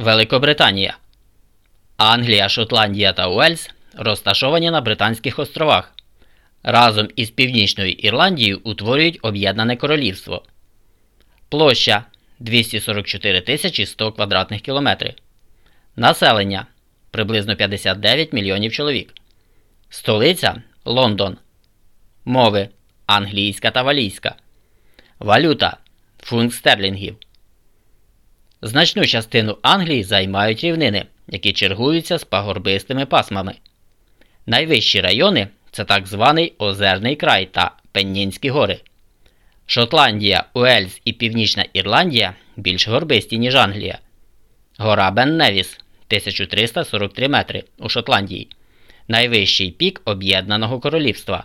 Великобританія. Англія, Шотландія та Уельс розташовані на Британських островах. Разом із Північною Ірландією утворюють Об'єднане Королівство. Площа 244 100 квадратних кілометрів. Населення приблизно 59 мільйонів чоловік. Столиця Лондон. Мови англійська та валійська. Валюта фунт стерлінгів. Значну частину Англії займають рівнини, які чергуються з пагорбистими пасмами. Найвищі райони це так званий Озерний край та Пеннінські гори. Шотландія, Уельс і Північна Ірландія більш горбисті, ніж Англія. Гора Бенневіс 1343 метри у Шотландії. Найвищий пік Об'єднаного Королівства.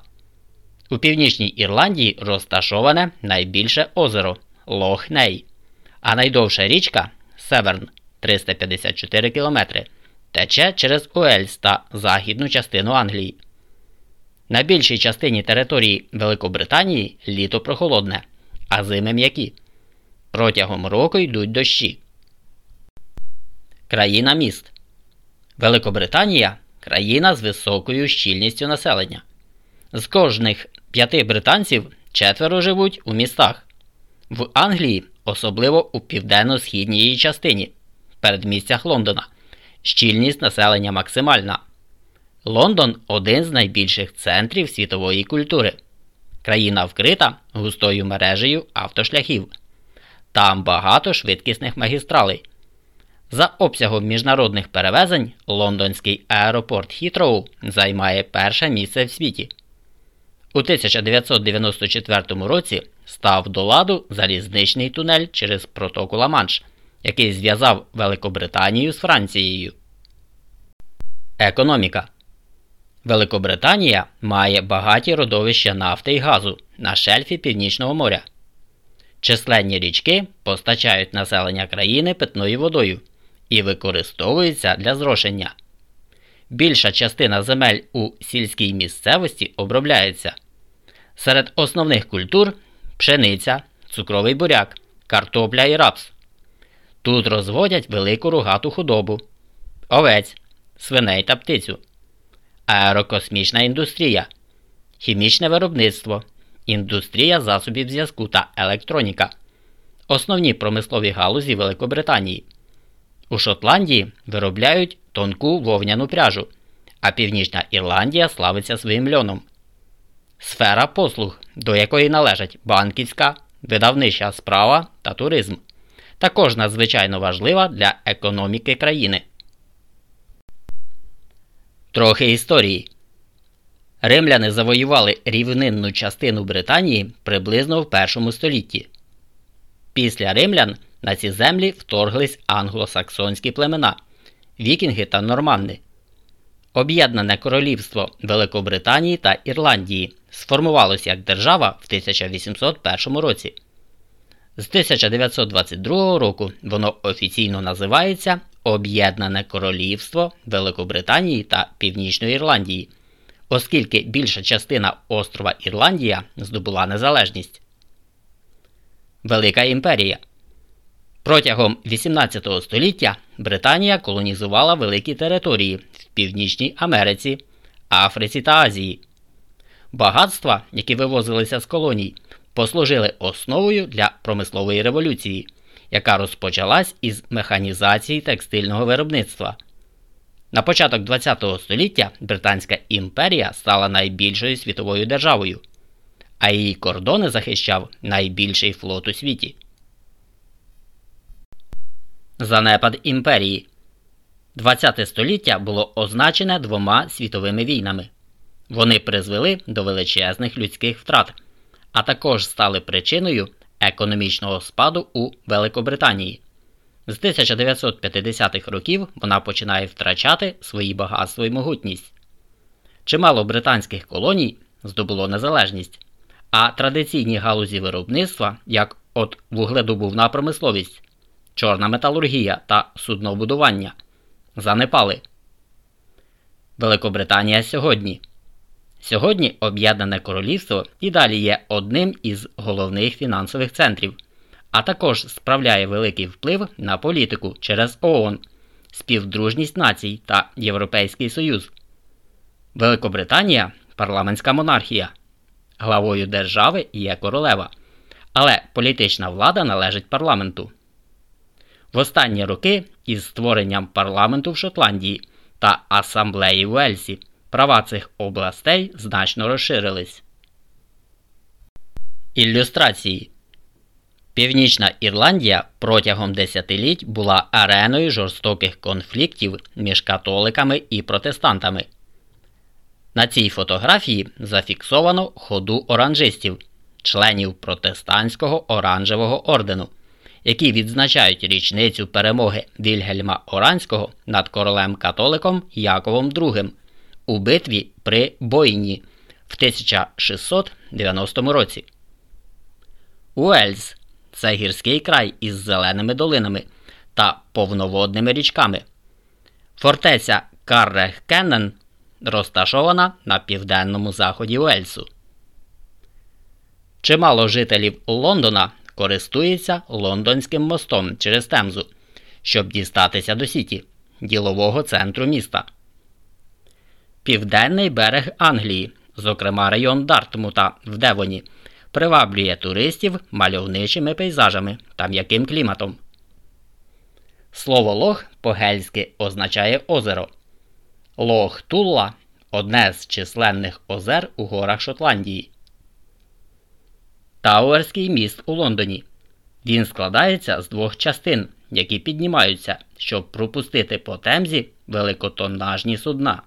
У Північній Ірландії розташоване найбільше озеро Лох Ней, а найдовша річка Северн 354 км тече через Уельс та західну частину Англії. На більшій частині території Великобританії літо прохолодне, а зими м'які. Протягом року йдуть дощі. Країна міст Великобританія країна з високою щільністю населення. З кожних п'яти британців четверо живуть у містах. В Англії, особливо у південно-східній її частині, передмістях Лондона, щільність населення максимальна. Лондон один з найбільших центрів світової культури. Країна вкрита густою мережею автошляхів. Там багато швидкісних магістралей. За обсягом міжнародних перевезень лондонський аеропорт Хітроу займає перше місце в світі. У 1994 році став до ладу залізничний тунель через протоку Ла-Манш, який зв'язав Великобританію з Францією. Економіка Великобританія має багаті родовища нафти і газу на шельфі Північного моря. Численні річки постачають населення країни питною водою і використовуються для зрошення. Більша частина земель у сільській місцевості обробляється. Серед основних культур пшениця, цукровий буряк, картопля і рапс. Тут розводять велику рогату худобу, овець, свиней та птицю, аерокосмічна індустрія, хімічне виробництво, індустрія засобів зв'язку та електроніка, основні промислові галузі Великобританії. У Шотландії виробляють тонку вовняну пряжу, а Північна Ірландія славиться своїм льоном. Сфера послуг, до якої належать банківська, видавнича справа та туризм, також надзвичайно важлива для економіки країни. Трохи історії. Римляни завоювали рівнинну частину Британії приблизно в першому столітті. Після римлян на ці землі вторглись англосаксонські племена, вікінги та норманни. Об'єднане королівство Великобританії та Ірландії сформувалося як держава в 1801 році. З 1922 року воно офіційно називається Об'єднане Королівство Великобританії та Північної Ірландії, оскільки більша частина острова Ірландія здобула незалежність. Велика імперія Протягом 18 століття Британія колонізувала великі території Північній Америці, Африці та Азії. Багатства, які вивозилися з колоній, послужили основою для промислової революції, яка розпочалась із механізації текстильного виробництва. На початок ХХ століття Британська імперія стала найбільшою світовою державою, а її кордони захищав найбільший флот у світі. Занепад імперії ХХ століття було означене двома світовими війнами. Вони призвели до величезних людських втрат, а також стали причиною економічного спаду у Великобританії. З 1950-х років вона починає втрачати свої багатство і могутність. Чимало британських колоній здобуло незалежність, а традиційні галузі виробництва, як от вугледобувна промисловість, чорна металургія та суднобудування, занепали. Великобританія сьогодні. Сьогодні Об'єднане Королівство і далі є одним із головних фінансових центрів, а також справляє великий вплив на політику через ООН, Співдружність націй та Європейський Союз. Великобританія парламентська монархія. Главою держави є королева. Але політична влада належить парламенту. В останні роки із створенням парламенту в Шотландії та асамблеї в Уельсі права цих областей значно розширились. Ілюстрації Північна Ірландія протягом десятиліть була ареною жорстоких конфліктів між католиками і протестантами. На цій фотографії зафіксовано ходу оранжистів, членів протестантського оранжевого ордену, які відзначають річницю перемоги Вільгельма Оранського над королем католиком Яковом II у битві при Бойні в 1690 році. Уельс це гірський край із зеленими долинами та повноводними річками. Фортеця Каррехкеннен розташована на південному заході Уельсу. Чимало жителів Лондона користується лондонським мостом через Темзу, щоб дістатися до Сіті, ділового центру міста. Південний берег Англії, зокрема район Дартмута в Девоні, приваблює туристів мальовничими пейзажами та м'яким кліматом. Слово лох по-гельськи означає озеро. Лох Тулла одне з численних озер у горах Шотландії. Тауерський міст у Лондоні. Він складається з двох частин, які піднімаються, щоб пропустити по темзі великотоннажні судна.